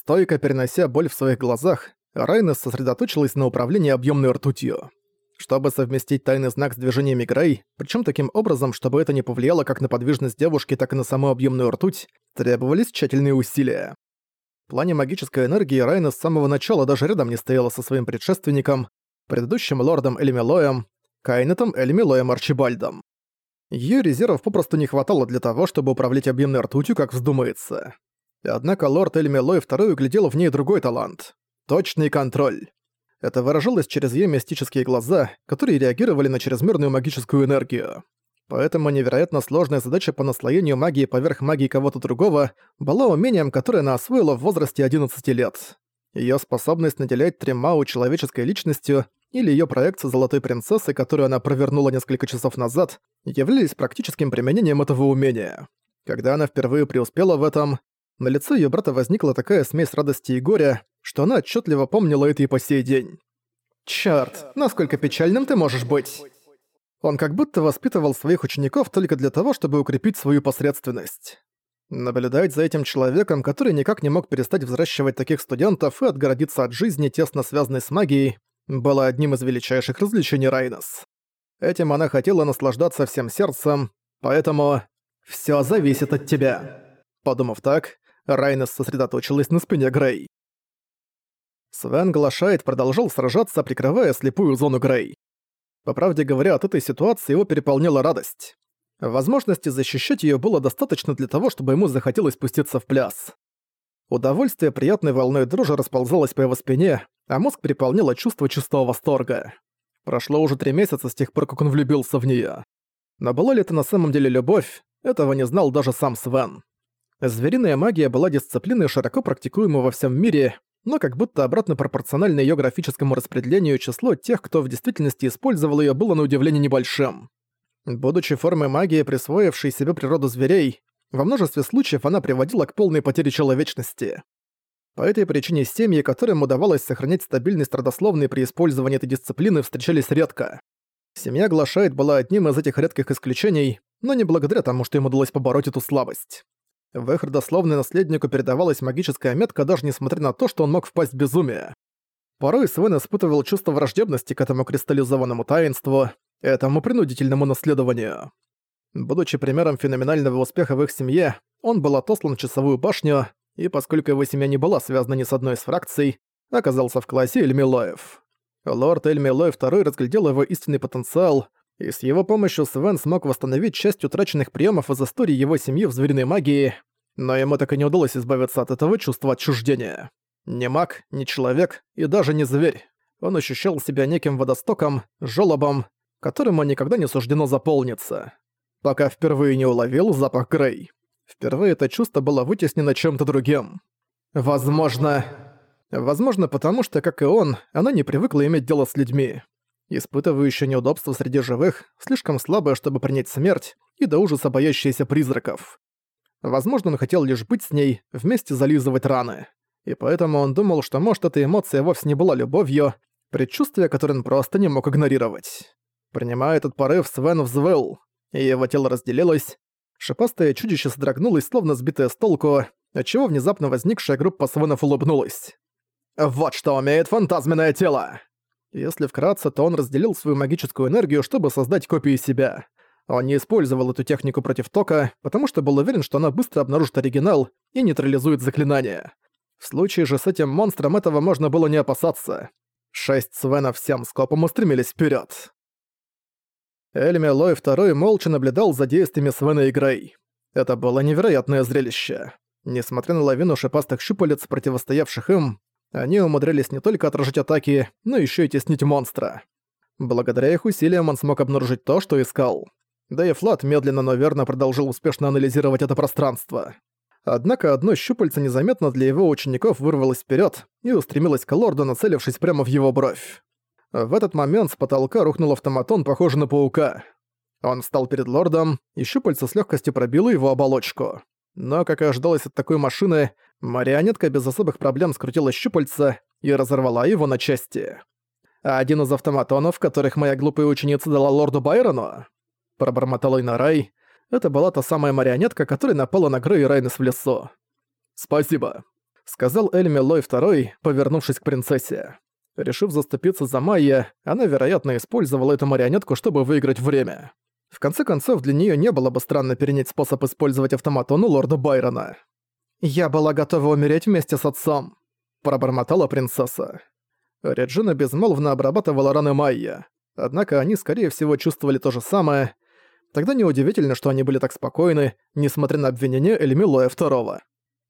Стойко перенося боль в своих глазах, Райнес сосредоточилась на управлении объемной ртутью. Чтобы совместить тайный знак с движениями Грей, причем таким образом, чтобы это не повлияло как на подвижность девушки, так и на саму объемную ртуть, требовались тщательные усилия. В плане магической энергии Райна с самого начала даже рядом не стояла со своим предшественником, предыдущим лордом Эльмилоем, Кайнетом Эльмилоем Арчибальдом. Её резервов попросту не хватало для того, чтобы управлять объемной ртутью, как вздумается. Однако лорд Эльмилой второй углядел в ней другой талант — точный контроль. Это выражалось через её мистические глаза, которые реагировали на чрезмерную магическую энергию. Поэтому невероятно сложная задача по наслоению магии поверх магии кого-то другого была умением, которое она освоила в возрасте 11 лет. Её способность наделять Тремау человеческой личностью или её проекция Золотой Принцессы, которую она провернула несколько часов назад, являлись практическим применением этого умения. Когда она впервые преуспела в этом, на лице её брата возникла такая смесь радости и горя, что она отчетливо помнила это и по сей день. «Чёрт, насколько печальным ты можешь быть!» Он как будто воспитывал своих учеников только для того, чтобы укрепить свою посредственность. Наблюдать за этим человеком, который никак не мог перестать взращивать таких студентов и отгородиться от жизни, тесно связанной с магией, было одним из величайших развлечений Райнес. Этим она хотела наслаждаться всем сердцем, поэтому «всё зависит от тебя». Подумав так, Райнес сосредоточилась на спине Грей. Свен Глашайт продолжал сражаться, прикрывая слепую зону Грей. По правде говоря, от этой ситуации его переполняла радость. Возможности защищать её было достаточно для того, чтобы ему захотелось спуститься в пляс. Удовольствие приятной волной дрожи расползалось по его спине, а мозг переполняло чувство чистого восторга. Прошло уже три месяца с тех пор, как он влюбился в неё. Но была ли это на самом деле любовь, этого не знал даже сам Свен. Звериная магия была дисциплиной, широко практикуемой во всем мире, но как будто обратно пропорционально её графическому распределению число тех, кто в действительности использовал её, было на удивление небольшим. Будучи формой магии, присвоившей себе природу зверей, во множестве случаев она приводила к полной потере человечности. По этой причине семьи, которым удавалось сохранять стабильность родословной при использовании этой дисциплины, встречались редко. Семья Глашайт была одним из этих редких исключений, но не благодаря тому, что им удалось побороть эту слабость. В их родословной наследнику передавалась магическая метка, даже несмотря на то, что он мог впасть в безумие. Порой Свен испытывал чувство враждебности к этому кристаллизованному таинству, этому принудительному наследованию. Будучи примером феноменального успеха в их семье, он был отослан в часовую башню, и поскольку его семья не была связана ни с одной из фракций, оказался в классе Эльмилоев. Лорд Эльмилой II разглядел его истинный потенциал, и с его помощью Свен смог восстановить часть утраченных приемов из истории его семьи в звериной магии, но ему так и не удалось избавиться от этого чувства отчуждения. Не маг, не человек и даже не зверь. Он ощущал себя неким водостоком, жёлобом, которому никогда не суждено заполниться. Пока впервые не уловил запах Грей. Впервые это чувство было вытеснено чем-то другим. Возможно... Возможно, потому что, как и он, она не привыкла иметь дело с людьми. Испытывающая неудобства среди живых, слишком слабая, чтобы принять смерть, и до ужаса боящаяся призраков. Возможно, он хотел лишь быть с ней, вместе зализывать раны. И поэтому он думал, что может эта эмоция вовсе не была любовью, предчувствие, которое он просто не мог игнорировать. Принимая этот порыв, Свен взвыл, и его тело разделилось. Шипастое чудище содрогнулось, словно сбитое с толку, отчего внезапно возникшая группа Свенов улыбнулась. «Вот что умеет фантазменное тело!» Если вкратце, то он разделил свою магическую энергию, чтобы создать копию себя. Он не использовал эту технику против Тока, потому что был уверен, что она быстро обнаружит оригинал и нейтрализует заклинание. В случае же с этим монстром этого можно было не опасаться. Шесть Свенов всем скопом устремились вперед. Эльми Лой II молча наблюдал за действиями Свена и Грей. Это было невероятное зрелище. Несмотря на лавину шипастых щупалец, противостоявших им, они умудрились не только отражать атаки, но еще и теснить монстра. Благодаря их усилиям он смог обнаружить то, что искал. Да и Флат медленно, но верно продолжил успешно анализировать это пространство. Однако одно щупальце незаметно для его учеников вырвалось вперед и устремилось к лорду, нацелившись прямо в его бровь. В этот момент с потолка рухнул автоматон, похожий на паука. Он встал перед лордом, и щупальце с легкостью пробило его оболочку. Но, как и ожидалось от такой машины, марионетка без особых проблем скрутила щупальца и разорвала его на части. «Один из автоматонов, которых моя глупая ученица дала лорду Байрону?» Пробормотала Инарай. Это была та самая марионетка, которая напала на Грей Райнес в лесу. «Спасибо». сказал Эльми Лой II, повернувшись к принцессе. Решив заступиться за Майя, она, вероятно, использовала эту марионетку, чтобы выиграть время. В конце концов, для нее не было бы странно перенять способ использовать автоматон у лорда Байрона. «Я была готова умереть вместе с отцом», — пробормотала принцесса. Реджина безмолвно обрабатывала раны Майя. Однако они, скорее всего, чувствовали то же самое. Тогда неудивительно, что они были так спокойны, несмотря на обвинение Эльмилоя II.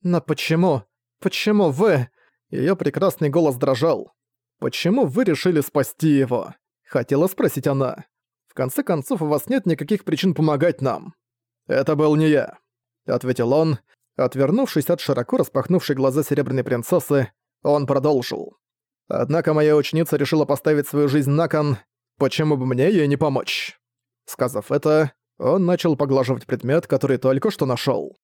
«Но почему? Почему вы...» Её прекрасный голос дрожал. «Почему вы решили спасти его?» Хотела спросить она. «В конце концов, у вас нет никаких причин помогать нам». «Это был не я», — ответил он. Отвернувшись от широко распахнувшей глаза Серебряной Принцессы, он продолжил. «Однако моя ученица решила поставить свою жизнь на кон. Почему бы мне ей не помочь?» Сказав это, он начал поглаживать предмет, который только что нашёл.